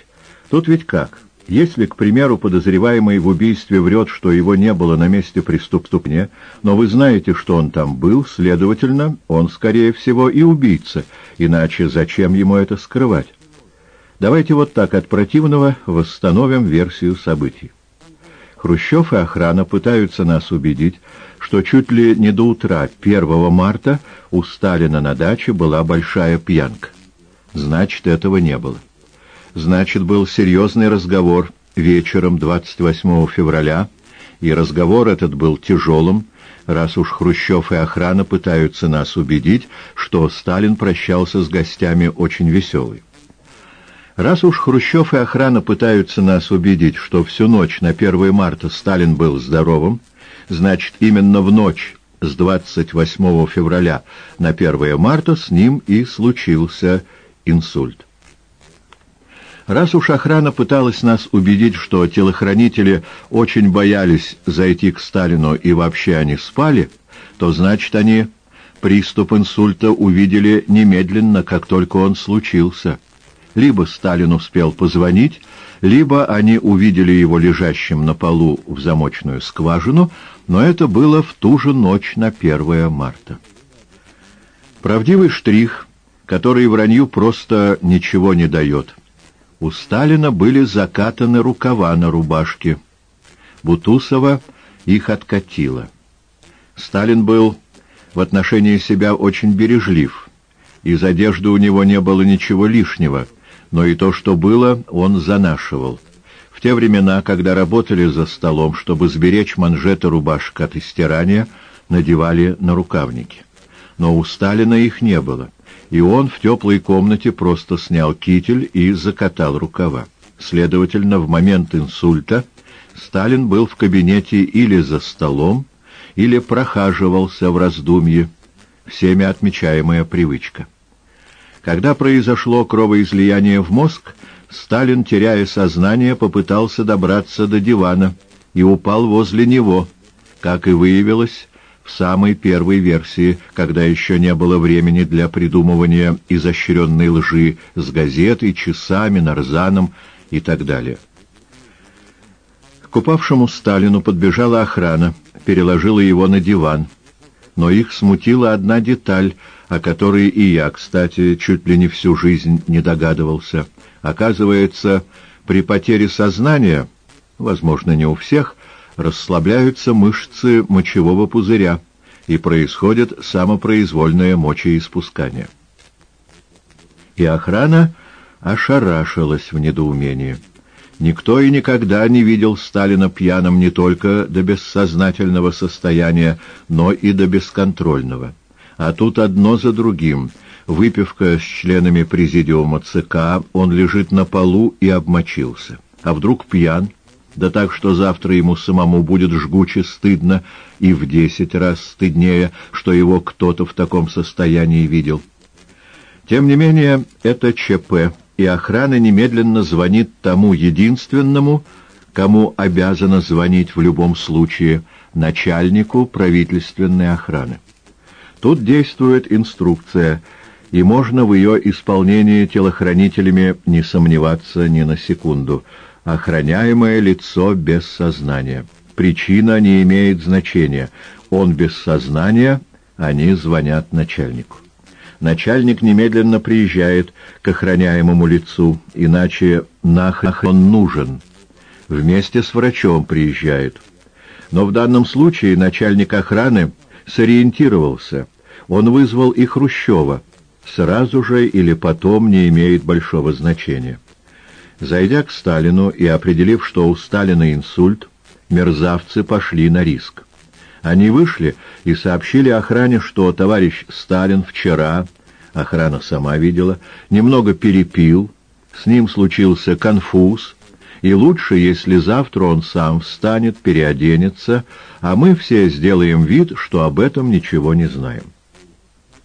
Тут ведь как? Если, к примеру, подозреваемый в убийстве врет, что его не было на месте преступления, но вы знаете, что он там был, следовательно, он, скорее всего, и убийца, иначе зачем ему это скрывать? Давайте вот так от противного восстановим версию событий. Хрущев и охрана пытаются нас убедить, что чуть ли не до утра 1 марта у Сталина на даче была большая пьянка. Значит, этого не было. Значит, был серьезный разговор вечером 28 февраля, и разговор этот был тяжелым, раз уж Хрущев и охрана пытаются нас убедить, что Сталин прощался с гостями очень веселый. Раз уж Хрущев и охрана пытаются нас убедить, что всю ночь на 1 марта Сталин был здоровым, значит, именно в ночь с 28 февраля на 1 марта с ним и случился инсульт. Раз уж охрана пыталась нас убедить, что телохранители очень боялись зайти к Сталину и вообще они спали, то значит они приступ инсульта увидели немедленно, как только он случился. Либо Сталин успел позвонить, либо они увидели его лежащим на полу в замочную скважину, но это было в ту же ночь на 1 марта. Правдивый штрих, который вранью просто ничего не дает — у Сталина были закатаны рукава на рубашке. Бутусова их откатила. Сталин был в отношении себя очень бережлив. Из одежды у него не было ничего лишнего, но и то, что было, он занашивал. В те времена, когда работали за столом, чтобы сберечь манжеты рубашек от истирания, надевали на рукавники. Но у Сталина их не было и он в теплой комнате просто снял китель и закатал рукава. Следовательно, в момент инсульта Сталин был в кабинете или за столом, или прохаживался в раздумье, всеми отмечаемая привычка. Когда произошло кровоизлияние в мозг, Сталин, теряя сознание, попытался добраться до дивана, и упал возле него, как и выявилось в самой первой версии, когда еще не было времени для придумывания изощренной лжи с газетой, часами, нарзаном и так далее. К упавшему Сталину подбежала охрана, переложила его на диван. Но их смутила одна деталь, о которой и я, кстати, чуть ли не всю жизнь не догадывался. Оказывается, при потере сознания, возможно, не у всех, расслабляются мышцы мочевого пузыря, и происходит самопроизвольное мочеиспускание. И охрана ошарашилась в недоумении. Никто и никогда не видел Сталина пьяным не только до бессознательного состояния, но и до бесконтрольного. А тут одно за другим. Выпивка с членами президиума ЦК, он лежит на полу и обмочился. А вдруг пьян? Да так, что завтра ему самому будет жгуче стыдно и в десять раз стыднее, что его кто-то в таком состоянии видел. Тем не менее, это ЧП, и охрана немедленно звонит тому единственному, кому обязана звонить в любом случае, начальнику правительственной охраны. Тут действует инструкция, и можно в ее исполнении телохранителями не сомневаться ни на секунду — Охраняемое лицо без сознания. Причина не имеет значения. Он без сознания, они звонят начальнику. Начальник немедленно приезжает к охраняемому лицу, иначе нахрен он нужен. Вместе с врачом приезжает. Но в данном случае начальник охраны сориентировался. Он вызвал и Хрущева. Сразу же или потом не имеет большого значения. Зайдя к Сталину и определив, что у Сталина инсульт, мерзавцы пошли на риск. Они вышли и сообщили охране, что товарищ Сталин вчера, охрана сама видела, немного перепил, с ним случился конфуз, и лучше, если завтра он сам встанет, переоденется, а мы все сделаем вид, что об этом ничего не знаем.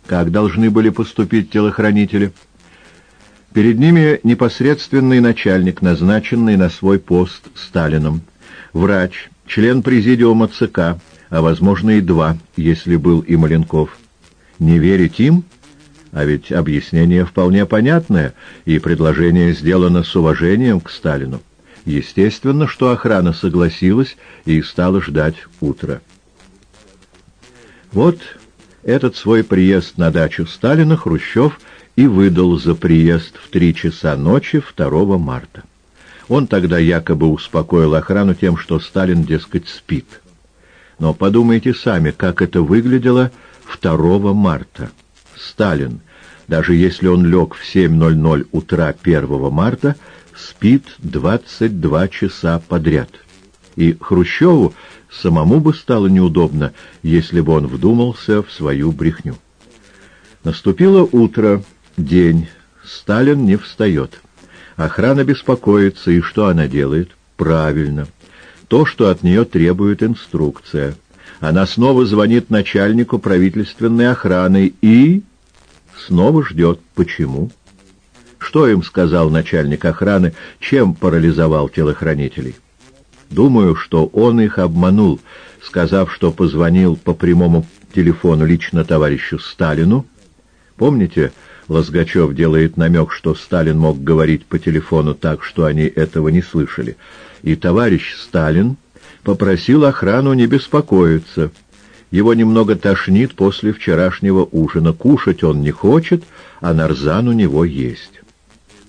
Как должны были поступить телохранители? Перед ними непосредственный начальник, назначенный на свой пост Сталином, врач, член президиума ЦК, а, возможно, и два, если был и Маленков. Не верить им? А ведь объяснение вполне понятное, и предложение сделано с уважением к Сталину. Естественно, что охрана согласилась и стала ждать утра. Вот этот свой приезд на дачу Сталина Хрущев и выдал за приезд в три часа ночи 2 марта. Он тогда якобы успокоил охрану тем, что Сталин, дескать, спит. Но подумайте сами, как это выглядело 2 марта. Сталин, даже если он лег в 7.00 утра 1 марта, спит 22 часа подряд. И Хрущеву самому бы стало неудобно, если бы он вдумался в свою брехню. Наступило утро, День. Сталин не встает. Охрана беспокоится, и что она делает? Правильно. То, что от нее требует инструкция. Она снова звонит начальнику правительственной охраны и... снова ждет. Почему? Что им сказал начальник охраны, чем парализовал телохранителей? Думаю, что он их обманул, сказав, что позвонил по прямому телефону лично товарищу Сталину. Помните, Лозгачев делает намек, что Сталин мог говорить по телефону так, что они этого не слышали. И товарищ Сталин попросил охрану не беспокоиться. Его немного тошнит после вчерашнего ужина. Кушать он не хочет, а нарзан у него есть.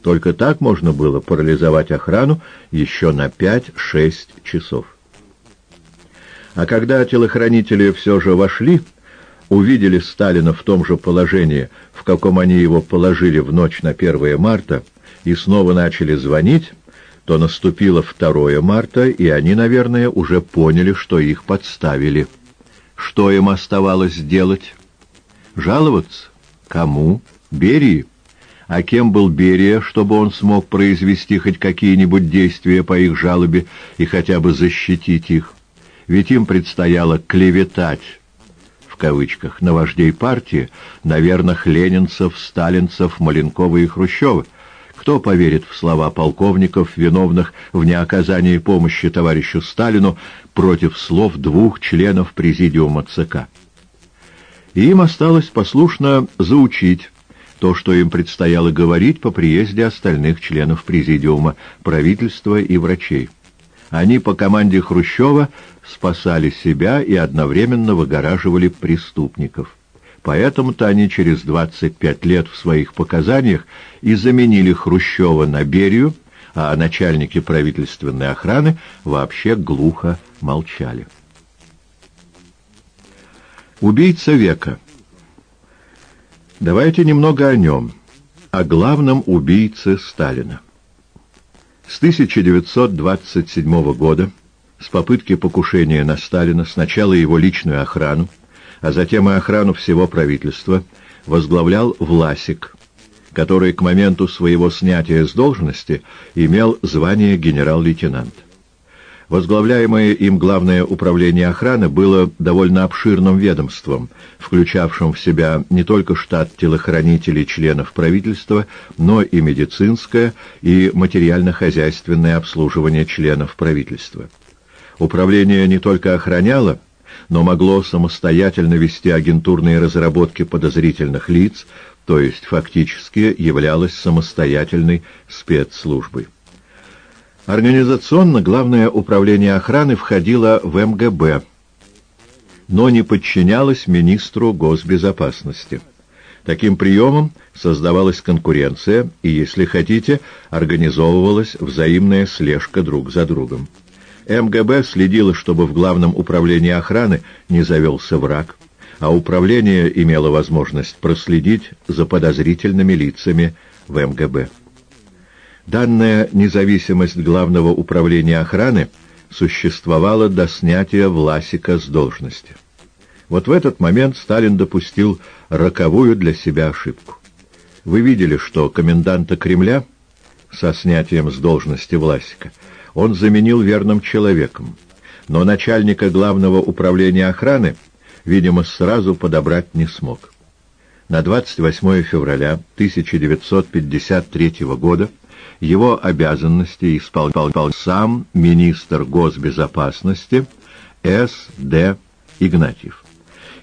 Только так можно было парализовать охрану еще на пять-шесть часов. А когда телохранители все же вошли, увидели Сталина в том же положении, в каком они его положили в ночь на 1 марта, и снова начали звонить, то наступило 2 марта, и они, наверное, уже поняли, что их подставили. Что им оставалось делать? Жаловаться? Кому? Берии? А кем был Берия, чтобы он смог произвести хоть какие-нибудь действия по их жалобе и хотя бы защитить их? Ведь им предстояло клеветать кавычках, на вождей партии, на верных ленинцев, сталинцев, Маленкова и Хрущева. Кто поверит в слова полковников, виновных в неоказании помощи товарищу Сталину против слов двух членов Президиума ЦК? Им осталось послушно заучить то, что им предстояло говорить по приезде остальных членов Президиума, правительства и врачей. Они по команде Хрущева спасали себя и одновременно выгораживали преступников. Поэтому-то они через 25 лет в своих показаниях и заменили Хрущева на Берию, а начальники правительственной охраны вообще глухо молчали. Убийца века Давайте немного о нем, о главном убийце Сталина. С 1927 года, с попытки покушения на Сталина, сначала его личную охрану, а затем и охрану всего правительства, возглавлял Власик, который к моменту своего снятия с должности имел звание генерал-лейтенант. Возглавляемое им Главное управление охраны было довольно обширным ведомством, включавшим в себя не только штат телохранителей членов правительства, но и медицинское и материально-хозяйственное обслуживание членов правительства. Управление не только охраняло, но могло самостоятельно вести агентурные разработки подозрительных лиц, то есть фактически являлось самостоятельной спецслужбой. Организационно Главное управление охраны входило в МГБ, но не подчинялось министру госбезопасности. Таким приемом создавалась конкуренция и, если хотите, организовывалась взаимная слежка друг за другом. МГБ следило, чтобы в Главном управлении охраны не завелся враг, а управление имело возможность проследить за подозрительными лицами в МГБ. Данная независимость Главного управления охраны существовала до снятия Власика с должности. Вот в этот момент Сталин допустил роковую для себя ошибку. Вы видели, что коменданта Кремля со снятием с должности Власика он заменил верным человеком, но начальника Главного управления охраны, видимо, сразу подобрать не смог. На 28 февраля 1953 года его обязанности исполнял сам министр госбезопасности С.Д. Игнатьев.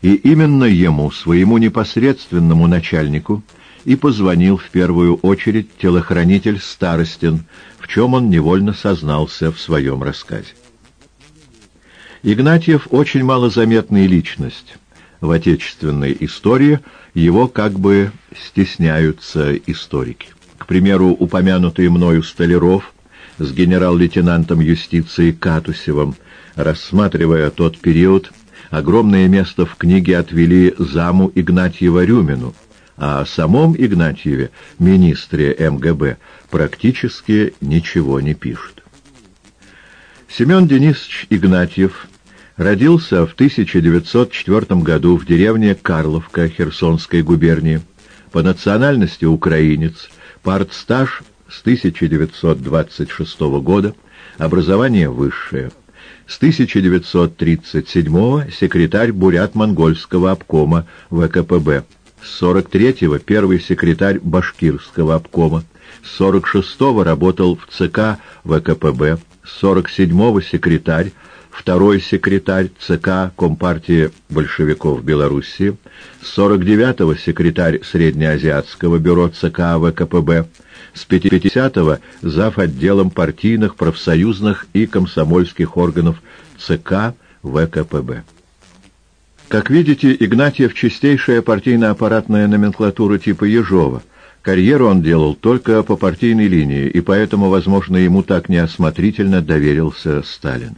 И именно ему, своему непосредственному начальнику, и позвонил в первую очередь телохранитель Старостин, в чем он невольно сознался в своем рассказе. Игнатьев очень малозаметная личность. В отечественной истории его как бы стесняются историки. К примеру, упомянутый мною Столяров с генерал-лейтенантом юстиции Катусевым, рассматривая тот период, огромное место в книге отвели заму Игнатьева Рюмину, о самом Игнатьеве, министре МГБ, практически ничего не пишут. Семен Денисович Игнатьев родился в 1904 году в деревне Карловка Херсонской губернии, по национальности украинец, партстаж с 1926 года, образование высшее. С 1937 секретарь Бурят-Монгольского обкома ВКПБ. С 43-го первый секретарь Башкирского обкома. С 46-го работал в ЦК ВКПБ. С 47-го секретарь второй секретарь ЦК Компартии большевиков Белоруссии, с 49-го секретарь Среднеазиатского бюро ЦК ВКПБ, с 50-го зав. отделом партийных, профсоюзных и комсомольских органов ЦК ВКПБ. Как видите, Игнатьев — чистейшая партийно-аппаратная номенклатура типа Ежова. Карьеру он делал только по партийной линии, и поэтому, возможно, ему так неосмотрительно доверился Сталин.